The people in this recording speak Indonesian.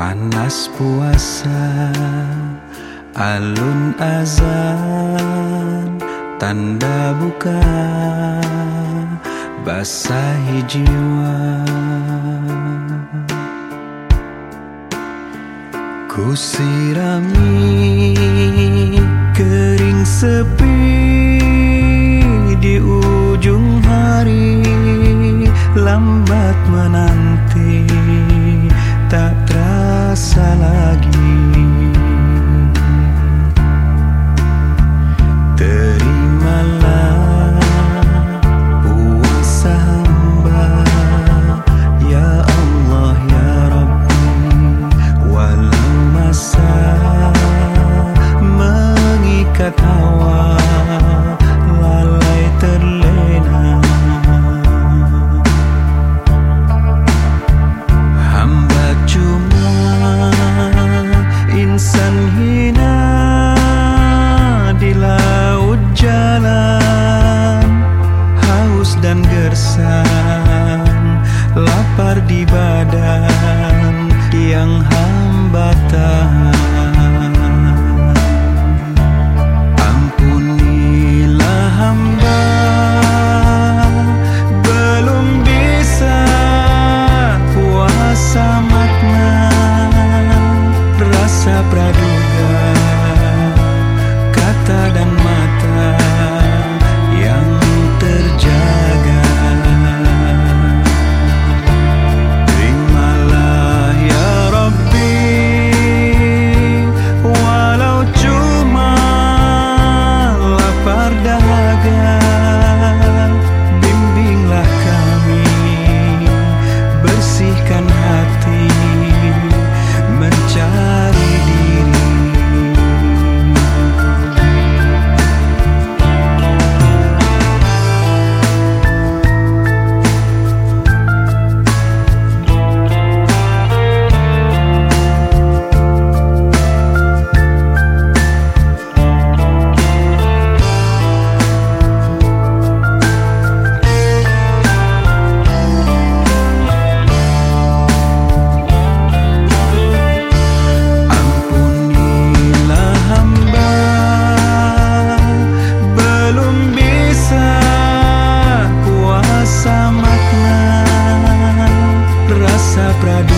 Panas puasa Alun azan Tanda buka Basahi jiwa. Ku sirami Kering sepi Di ujung hari Lambat menang haus dan gersang Lapar di badan yang hambatan pra